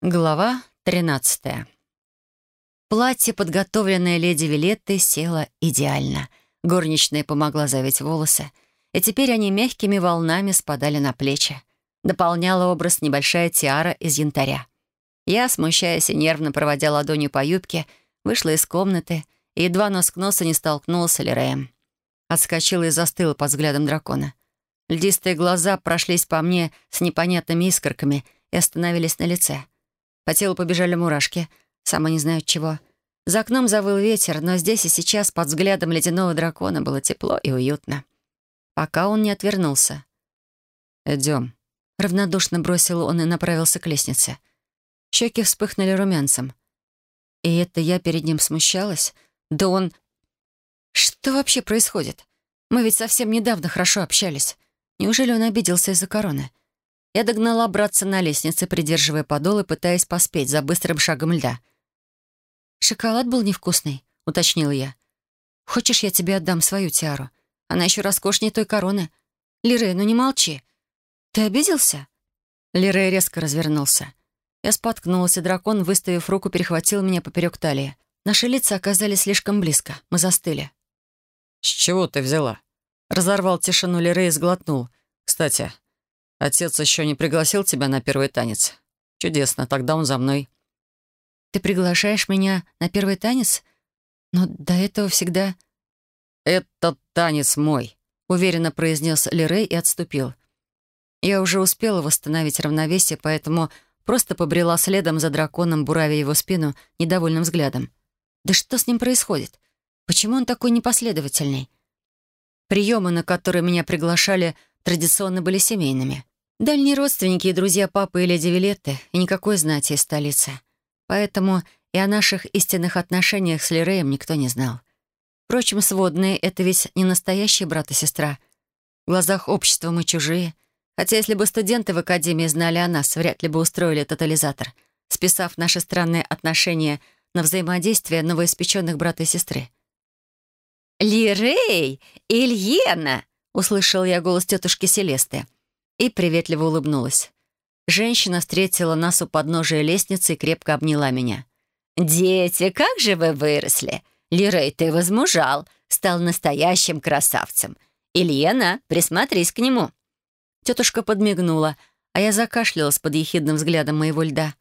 Глава 13 Платье, подготовленное леди Вилеттой, село идеально. Горничная помогла завить волосы, и теперь они мягкими волнами спадали на плечи. Дополняла образ небольшая тиара из янтаря. Я, смущаясь и нервно проводя ладонью по юбке, вышла из комнаты и едва нос к носу не столкнулась с Лиреем. Отскочила и застыла под взглядом дракона. Льдистые глаза прошлись по мне с непонятными искорками и остановились на лице — по телу побежали мурашки. Сама не знаю чего. За окном завыл ветер, но здесь и сейчас под взглядом ледяного дракона было тепло и уютно. Пока он не отвернулся. «Идем», — равнодушно бросил он и направился к лестнице. Щеки вспыхнули румянцем. И это я перед ним смущалась? Да он... Что вообще происходит? Мы ведь совсем недавно хорошо общались. Неужели он обиделся из-за короны? Я догнала братца на лестнице, придерживая подол и пытаясь поспеть за быстрым шагом льда. «Шоколад был невкусный», — уточнила я. «Хочешь, я тебе отдам свою тиару? Она еще роскошнее той короны. Лирей, ну не молчи. Ты обиделся?» Лирей резко развернулся. Я споткнулась, и дракон, выставив руку, перехватил меня поперек талии. Наши лица оказались слишком близко. Мы застыли. «С чего ты взяла?» Разорвал тишину Лирей и сглотнул. «Кстати, Отец еще не пригласил тебя на первый танец? Чудесно, тогда он за мной». «Ты приглашаешь меня на первый танец? Но до этого всегда...» «Этот танец мой», — уверенно произнес Лерей и отступил. Я уже успела восстановить равновесие, поэтому просто побрела следом за драконом, буравя его спину недовольным взглядом. «Да что с ним происходит? Почему он такой непоследовательный?» Приемы, на которые меня приглашали, традиционно были семейными. Дальние родственники и друзья папы и леди Вилетты, и никакой знати из столицы. Поэтому и о наших истинных отношениях с Лиреем никто не знал. Впрочем, сводные — это ведь не настоящие брат и сестра. В глазах общества мы чужие. Хотя если бы студенты в академии знали о нас, вряд ли бы устроили тотализатор, списав наши странные отношения на взаимодействие новоиспеченных брата и сестры. «Лирей! Ильена!» — услышал я голос тетушки Селесты — и приветливо улыбнулась. Женщина встретила нас у подножия лестницы и крепко обняла меня. «Дети, как же вы выросли! Лирей, ты возмужал, стал настоящим красавцем. Ильена, присмотрись к нему». Тетушка подмигнула, а я закашлялась под ехидным взглядом моего льда.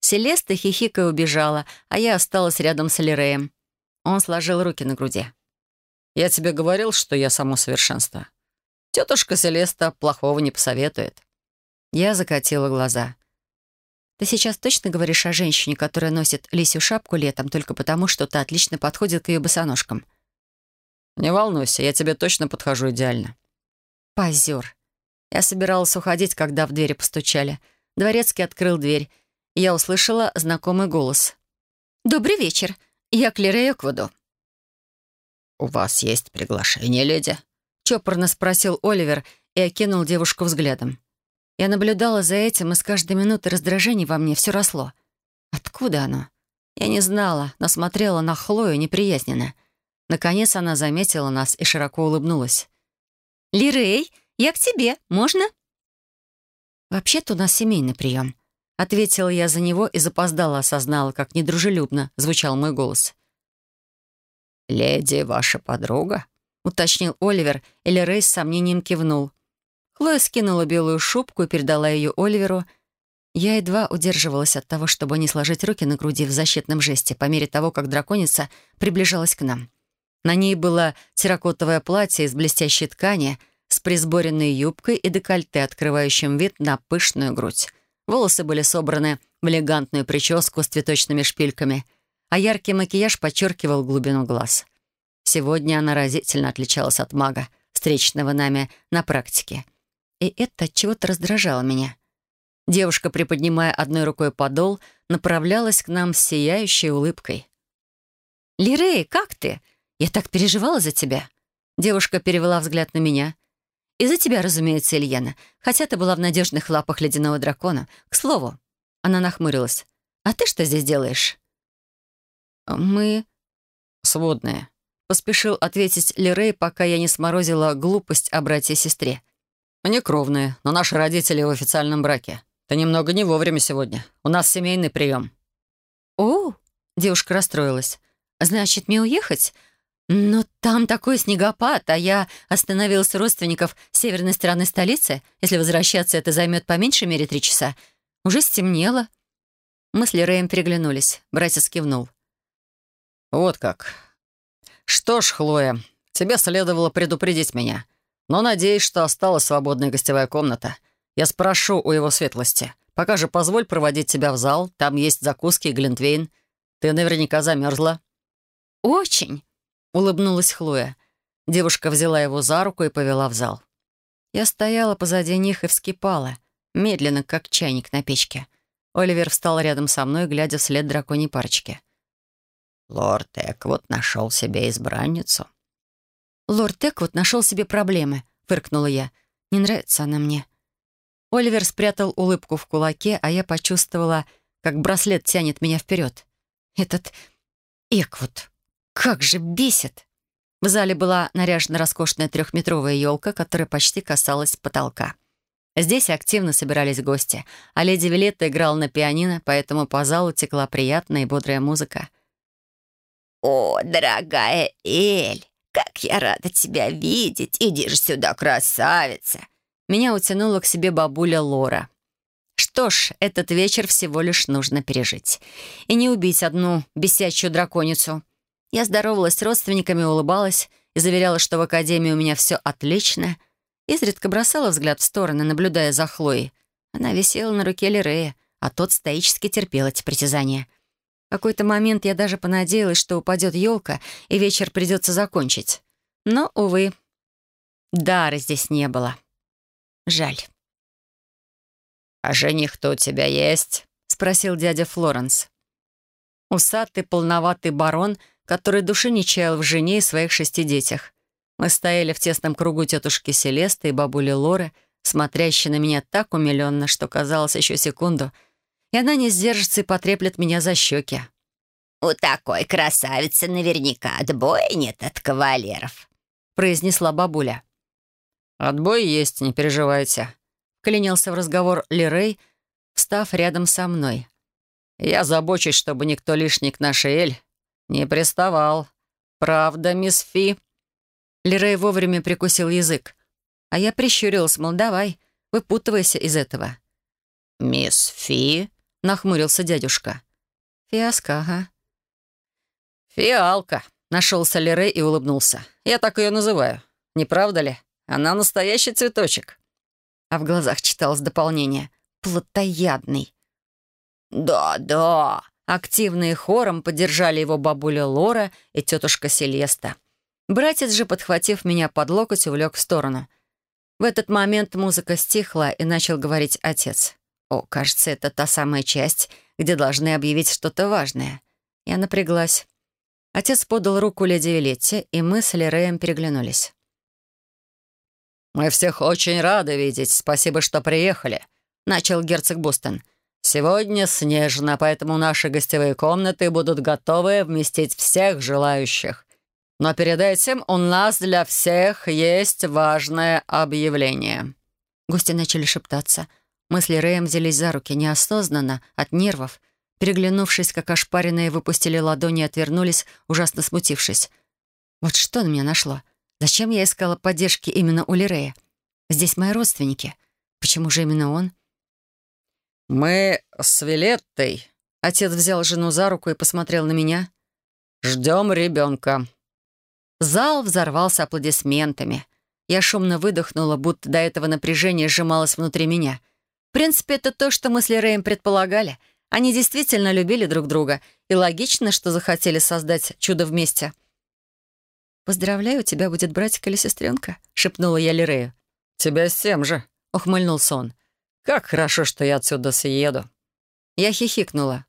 Селеста хихикая убежала, а я осталась рядом с Лиреем. Он сложил руки на груди. «Я тебе говорил, что я само совершенство. Тетушка Селеста плохого не посоветует». Я закатила глаза. «Ты сейчас точно говоришь о женщине, которая носит лисью шапку летом только потому, что та отлично подходит к ее босоножкам?» «Не волнуйся, я тебе точно подхожу идеально». «Позер». Я собиралась уходить, когда в двери постучали. Дворецкий открыл дверь, я услышала знакомый голос. «Добрый вечер. Я Клера Эквуду». «У вас есть приглашение, леди?» Чопорно спросил Оливер и окинул девушку взглядом. Я наблюдала за этим, и с каждой минутой раздражение во мне все росло. Откуда оно? Я не знала, но смотрела на Хлою неприязненно. Наконец она заметила нас и широко улыбнулась. «Лирей, я к тебе. Можно?» «Вообще-то у нас семейный прием», — ответила я за него и запоздала осознала, как недружелюбно звучал мой голос. «Леди ваша подруга?» — уточнил Оливер, или Рэй с сомнением кивнул. Хлоя скинула белую шубку и передала ее Оливеру. Я едва удерживалась от того, чтобы не сложить руки на груди в защитном жесте по мере того, как драконица приближалась к нам. На ней было терракотовое платье из блестящей ткани с присборенной юбкой и декольте, открывающим вид на пышную грудь. Волосы были собраны в элегантную прическу с цветочными шпильками, а яркий макияж подчеркивал глубину глаз — Сегодня она разительно отличалась от мага, встреченного нами на практике. И это чего-то раздражало меня. Девушка, приподнимая одной рукой подол, направлялась к нам с сияющей улыбкой. «Лирей, как ты? Я так переживала за тебя». Девушка перевела взгляд на меня. «Из-за тебя, разумеется, Ильяна, хотя ты была в надежных лапах ледяного дракона. К слову». Она нахмурилась. «А ты что здесь делаешь?» «Мы...» «Сводные», Поспешил ответить Лерей, пока я не сморозила глупость о брате и сестре. «Они кровные, но наши родители в официальном браке. ты немного не вовремя сегодня. У нас семейный прием». «О!» — девушка расстроилась. «Значит, мне уехать? Но там такой снегопад, а я остановилась у родственников северной стороны столицы. Если возвращаться, это займет по меньшей мере три часа. Уже стемнело». Мы с Лереем переглянулись. Братец кивнул. «Вот как. Что ж, Хлоя, тебе следовало предупредить меня. Но надеюсь, что осталась свободная гостевая комната. Я спрошу у его светлости. Пока же позволь проводить тебя в зал. Там есть закуски и глинтвейн. Ты наверняка замерзла». «Очень», — улыбнулась Хлоя. Девушка взяла его за руку и повела в зал. Я стояла позади них и вскипала, медленно, как чайник на печке. Оливер встал рядом со мной, глядя вслед драконьей парочки. «Лорд Эквуд нашел себе избранницу», «Лорд Эквуд нашел себе проблемы», — фыркнула я. «Не нравится она мне». Оливер спрятал улыбку в кулаке, а я почувствовала, как браслет тянет меня вперед. Этот Эквуд, как же бесит! В зале была наряжена роскошная трехметровая елка, которая почти касалась потолка. Здесь активно собирались гости, а леди Вилетта играла на пианино, поэтому по залу текла приятная и бодрая музыка. «О, дорогая Эль, «Как я рада тебя видеть! Иди же сюда, красавица!» Меня утянула к себе бабуля Лора. Что ж, этот вечер всего лишь нужно пережить. И не убить одну бесячую драконицу. Я здоровалась с родственниками, улыбалась и заверяла, что в академии у меня все отлично. Изредка бросала взгляд в стороны, наблюдая за Хлоей. Она висела на руке Лирея, а тот стоически терпел эти притязания — какой-то момент я даже понадеялась, что упадет елка, и вечер придется закончить. Но, увы, дара здесь не было. Жаль. «А жених-то у тебя есть?» — спросил дядя Флоренс. Усатый, полноватый барон, который души не чаял в жене и своих шести детях. Мы стояли в тесном кругу тетушки Селесты и бабули Лоры, смотрящей на меня так умиленно, что казалось еще секунду — и она не сдержится и потреплет меня за щеки. «У такой красавицы наверняка отбоя нет от кавалеров», — произнесла бабуля. «Отбой есть, не переживайте», — клянился в разговор Лирей, встав рядом со мной. «Я забочусь, чтобы никто лишний к нашей Эль не приставал. Правда, мисс Фи?» Лирей вовремя прикусил язык, а я прищурилась, мол, давай, выпутывайся из этого. «Мисс Фи?» Нахмурился дядюшка. «Фиаско, ага». «Фиалка», — нашелся Лере и улыбнулся. «Я так ее называю. Не правда ли? Она настоящий цветочек». А в глазах читалось дополнение. «Плотоядный». «Да-да», Активные хором поддержали его бабуля Лора и тетушка Селеста. Братец же, подхватив меня под локоть, увлек в сторону. В этот момент музыка стихла, и начал говорить отец. О, кажется, это та самая часть, где должны объявить что-то важное. Я напряглась. Отец подал руку леди Вилетти, и мы с Лереем переглянулись. «Мы всех очень рады видеть. Спасибо, что приехали», — начал герцог Бостон. «Сегодня снежно, поэтому наши гостевые комнаты будут готовы вместить всех желающих. Но перед этим у нас для всех есть важное объявление». Гости начали шептаться — мы с Лиреем взялись за руки неосознанно, от нервов. Переглянувшись, как ошпаренные, выпустили ладони и отвернулись, ужасно смутившись. Вот что на меня нашло? Зачем я искала поддержки именно у Лирея? Здесь мои родственники. Почему же именно он? «Мы с Вилеттой...» Отец взял жену за руку и посмотрел на меня. «Ждем ребенка». Зал взорвался аплодисментами. Я шумно выдохнула, будто до этого напряжение сжималось внутри меня — принципе, это то, что мы с Лереем предполагали. Они действительно любили друг друга, и логично, что захотели создать чудо вместе. «Поздравляю, у тебя будет братик или сестренка», — шепнула я Лерею. «Тебя с тем же», — ухмыльнулся он. «Как хорошо, что я отсюда съеду». Я хихикнула.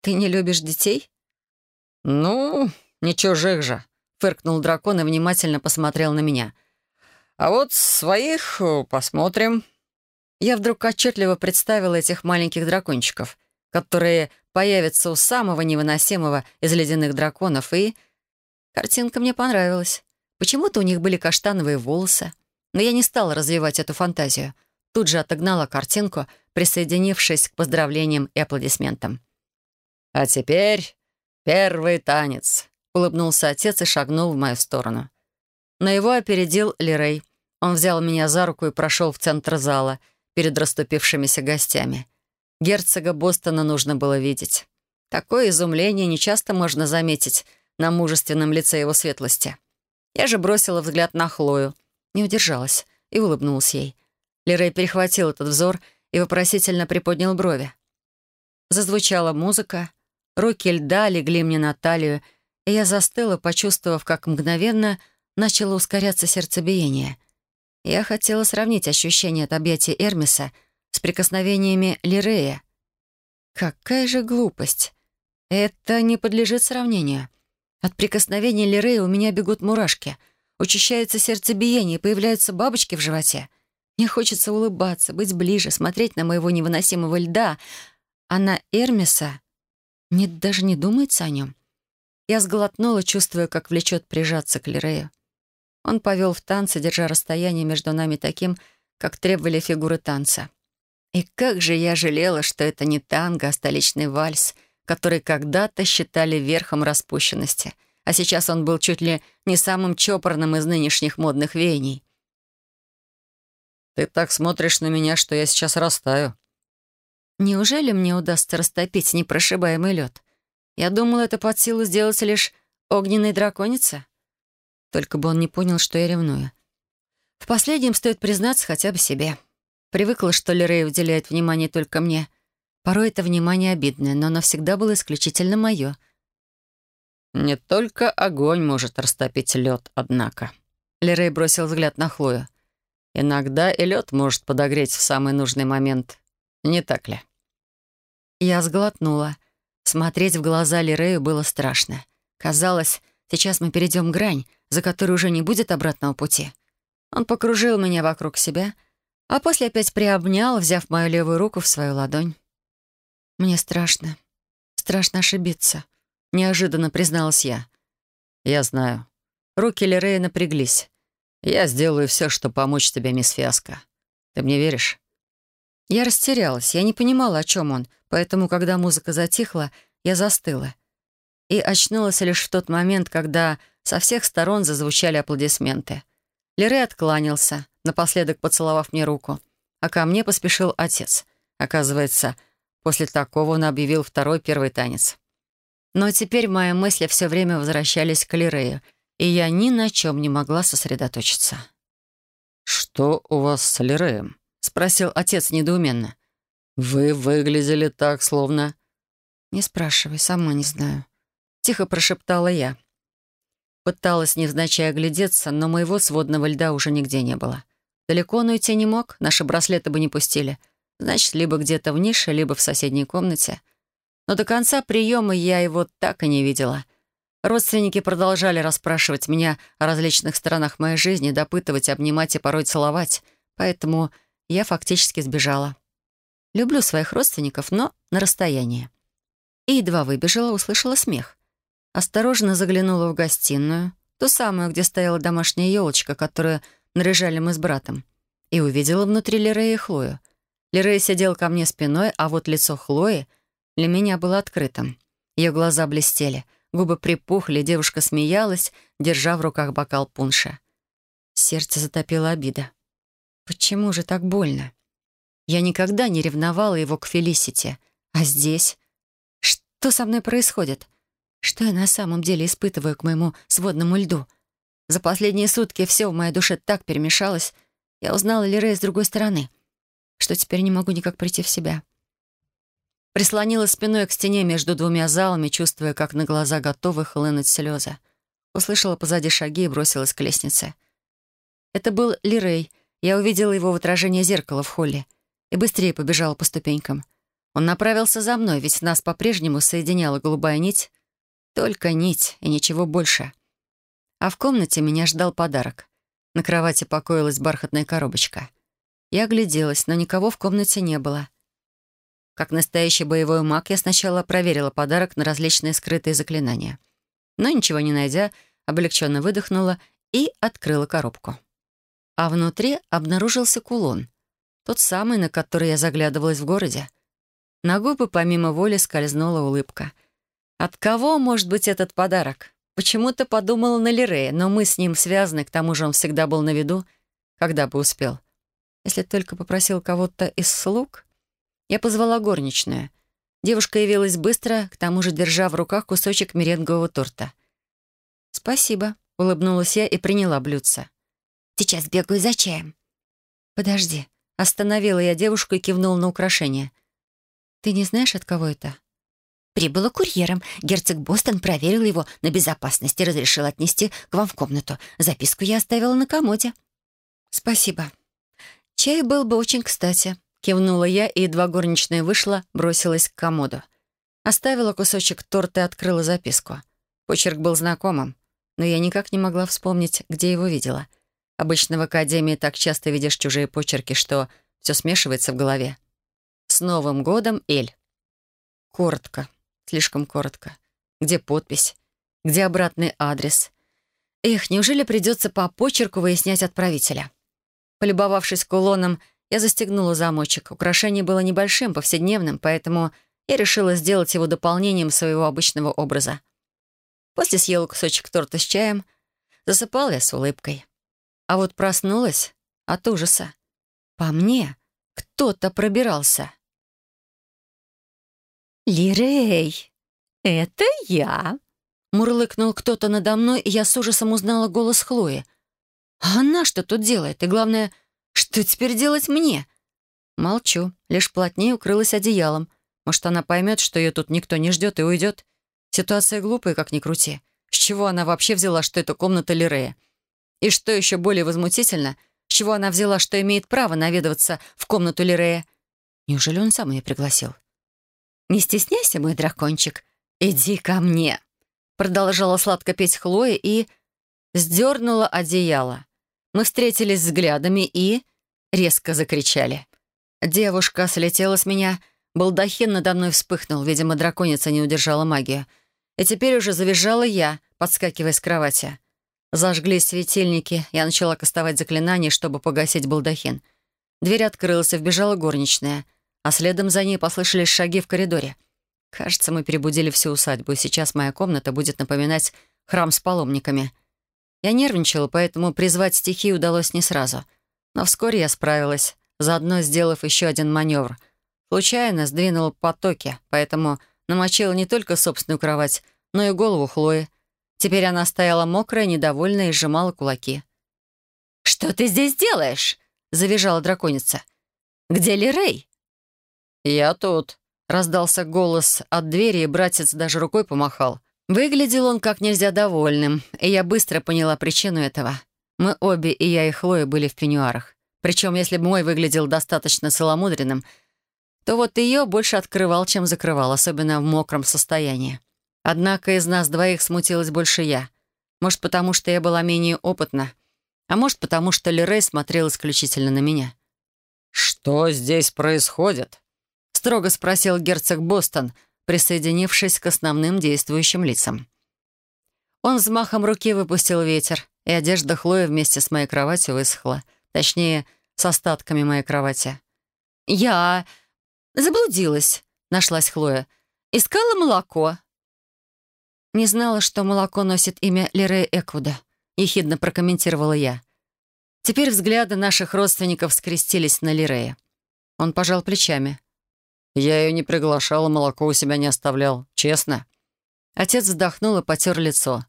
«Ты не любишь детей?» «Ну, не чужих же», — фыркнул дракон и внимательно посмотрел на меня. «А вот своих э, посмотрим». Я вдруг отчетливо представила этих маленьких дракончиков, которые появятся у самого невыносимого из ледяных драконов, и... Картинка мне понравилась. Почему-то у них были каштановые волосы. Но я не стала развивать эту фантазию. Тут же отогнала картинку, присоединившись к поздравлениям и аплодисментам. «А теперь первый танец», — улыбнулся отец и шагнул в мою сторону. Но его опередил Лирей. Он взял меня за руку и прошел в центр зала перед расступившимися гостями. Герцога Бостона нужно было видеть. Такое изумление нечасто можно заметить на мужественном лице его светлости. Я же бросила взгляд на Хлою, не удержалась и улыбнулась ей. Лирей перехватил этот взор и вопросительно приподнял брови. Зазвучала музыка, руки льда легли мне на талию, и я застыла, почувствовав, как мгновенно начало ускоряться сердцебиение. Я хотела сравнить ощущение от объятия Эрмиса с прикосновениями Лирея. Какая же глупость! Это не подлежит сравнению. От прикосновения Лирея у меня бегут мурашки, учащается сердцебиение, появляются бабочки в животе. Мне хочется улыбаться, быть ближе, смотреть на моего невыносимого льда, а на Эрмиса нет, даже не думается о нем. Я сглотнула, чувствуя, как влечет прижаться к Лирею. Он повел в танце, держа расстояние между нами таким, как требовали фигуры танца. И как же я жалела, что это не танго, а столичный вальс, который когда-то считали верхом распущенности, а сейчас он был чуть ли не самым чопорным из нынешних модных веяний. «Ты так смотришь на меня, что я сейчас растаю». «Неужели мне удастся растопить непрошибаемый лед? Я думала, это под силу сделать лишь огненной драконице. Только бы он не понял, что я ревную. В последнем стоит признаться хотя бы себе. Привыкла, что Лерей уделяет внимание только мне. Порой это внимание обидное, но оно всегда было исключительно мое. «Не только огонь может растопить лед, однако». Лерей бросил взгляд на Хлою. Иногда и лед может подогреть в самый нужный момент. Не так ли? Я сглотнула. Смотреть в глаза Лирею было страшно. Казалось, сейчас мы перейдем грань, за которой уже не будет обратного пути. Он покружил меня вокруг себя, а после опять приобнял, взяв мою левую руку в свою ладонь. «Мне страшно. Страшно ошибиться», — неожиданно призналась я. «Я знаю». Руки Лирея напряглись. Я сделаю все, чтобы помочь тебе, мисс Фиаско. Ты мне веришь?» Я растерялась, я не понимала, о чем он, поэтому, когда музыка затихла, я застыла. И очнулась лишь в тот момент, когда со всех сторон зазвучали аплодисменты. Лерей откланялся, напоследок поцеловав мне руку, а ко мне поспешил отец. Оказывается, после такого он объявил второй первый танец. Но теперь мои мысли все время возвращались к Лерею — и я ни на чем не могла сосредоточиться. «Что у вас с Лереем?» — спросил отец недоуменно. «Вы выглядели так, словно...» «Не спрашивай, сама не знаю». Тихо прошептала я. Пыталась невзначай оглядеться, но моего сводного льда уже нигде не было. Далеко он уйти не мог, наши браслеты бы не пустили. Значит, либо где-то в нише, либо в соседней комнате. Но до конца приема я его так и не видела — Родственники продолжали расспрашивать меня о различных сторонах моей жизни, допытывать, обнимать и порой целовать, поэтому я фактически сбежала. Люблю своих родственников, но на расстоянии. И едва выбежала, услышала смех. Осторожно заглянула в гостиную, ту самую, где стояла домашняя елочка, которую наряжали мы с братом, и увидела внутри Лерея и Хлою. Лерея сидел ко мне спиной, а вот лицо Хлои для меня было открытым. Ее глаза блестели — Губы припухли, девушка смеялась, держа в руках бокал пунша. Сердце затопило обида. Почему же так больно? Я никогда не ревновала его к Фелисите. А здесь? Что со мной происходит? Что я на самом деле испытываю к моему сводному льду? За последние сутки все в моей душе так перемешалось. Я узнала Лирея с другой стороны, что теперь не могу никак прийти в себя. Прислонилась спиной к стене между двумя залами, чувствуя, как на глаза готовы хлынуть слезы. Услышала позади шаги и бросилась к лестнице. Это был Лирей. Я увидела его в отражении зеркала в холле и быстрее побежала по ступенькам. Он направился за мной, ведь нас по-прежнему соединяла голубая нить. Только нить и ничего больше. А в комнате меня ждал подарок. На кровати покоилась бархатная коробочка. Я огляделась, но никого в комнате не было. Как настоящий боевой маг, я сначала проверила подарок на различные скрытые заклинания. Но ничего не найдя, облегченно выдохнула и открыла коробку. А внутри обнаружился кулон. Тот самый, на который я заглядывалась в городе. На губы помимо воли скользнула улыбка. От кого может быть этот подарок? Почему-то подумала на Лирея, но мы с ним связаны, к тому же он всегда был на виду, когда бы успел. Если только попросил кого-то из слуг. Я позвала горничную. Девушка явилась быстро, к тому же держа в руках кусочек меренгового торта. «Спасибо», — улыбнулась я и приняла блюдце. «Сейчас бегаю за чаем». «Подожди». Остановила я девушку и кивнула на украшение. «Ты не знаешь, от кого это?» Прибыла курьером. Герцог Бостон проверил его на безопасность и разрешил отнести к вам в комнату. Записку я оставила на комоде. «Спасибо. Чай был бы очень кстати», — кивнула я, и едва горничная вышла, бросилась к комоду. Оставила кусочек торта и открыла записку. Почерк был знакомым, но я никак не могла вспомнить, где его видела. Обычно в академии так часто видишь чужие почерки, что все смешивается в голове. «С Новым годом, Эль!» Коротко, Слишком коротко. Где подпись? Где обратный адрес? Эх, неужели придется по почерку выяснять отправителя? Полюбовавшись кулоном, я застегнула замочек. Украшение было небольшим, повседневным, поэтому я решила сделать его дополнением своего обычного образа. После съела кусочек торта с чаем, засыпала я с улыбкой. А вот проснулась от ужаса. По мне кто-то пробирался. «Лирей, это я!» Мурлыкнул кто-то надо мной, и я с ужасом узнала голос Хлои. «А она что тут делает? И главное, что теперь делать мне?» Молчу, лишь плотнее укрылась одеялом. Может, она поймет, что ее тут никто не ждет и уйдет. Ситуация глупая, как ни крути. С чего она вообще взяла, что это комната Лирея? И что еще более возмутительно, с чего она взяла, что имеет право наведываться в комнату Лирея? Неужели он сам ее пригласил? «Не стесняйся, мой дракончик. Иди ко мне!» Продолжала сладко петь Хлоя и сдернула одеяло. Мы встретились взглядами и резко закричали. Девушка слетела с меня, балдахин надо мной вспыхнул, видимо, драконица не удержала магию. И теперь уже завизжала я, подскакивая с кровати. Зажглись светильники, я начала кастовать заклинание, чтобы погасить балдахин. Дверь открылась, и вбежала горничная а следом за ней послышались шаги в коридоре. Кажется, мы перебудили всю усадьбу, и сейчас моя комната будет напоминать храм с паломниками. Я нервничала, поэтому призвать стихии удалось не сразу. Но вскоре я справилась, заодно сделав еще один маневр. Случайно сдвинула потоки, поэтому намочила не только собственную кровать, но и голову Хлои. Теперь она стояла мокрая, недовольная и сжимала кулаки. «Что ты здесь делаешь?» — завизжала драконица. «Где Лирей?» «Я тут», — раздался голос от двери, и братец даже рукой помахал. Выглядел он как нельзя довольным, и я быстро поняла причину этого. Мы обе, и я, и Хлоя, были в пеньюарах. Причем, если бы мой выглядел достаточно целомудренным, то вот ее больше открывал, чем закрывал, особенно в мокром состоянии. Однако из нас двоих смутилась больше я. Может, потому что я была менее опытна, а может, потому что Лерей смотрел исключительно на меня. «Что здесь происходит?» Строго спросил герцог Бостон, присоединившись к основным действующим лицам. Он взмахом руки выпустил ветер, и одежда Хлои вместе с моей кроватью высохла. Точнее, с остатками моей кровати. «Я заблудилась», — нашлась Хлоя. «Искала молоко». «Не знала, что молоко носит имя Лерея Эквуда», — ехидно прокомментировала я. Теперь взгляды наших родственников скрестились на Лирея. Он пожал плечами. Я ее не приглашал, молоко у себя не оставлял. Честно». Отец вздохнул и потер лицо.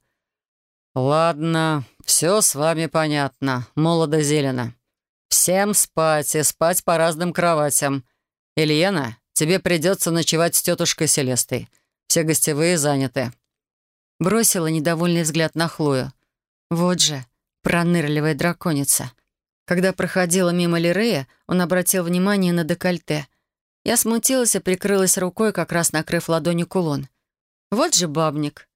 «Ладно, все с вами понятно. Молодо-зелено. Всем спать и спать по разным кроватям. Ильена, тебе придется ночевать с тетушкой Селестой. Все гостевые заняты». Бросила недовольный взгляд на Хлою. «Вот же, пронырливая драконица». Когда проходила мимо Лирея, он обратил внимание на декольте — я смутилась и прикрылась рукой, как раз накрыв ладонью кулон. Вот же бабник.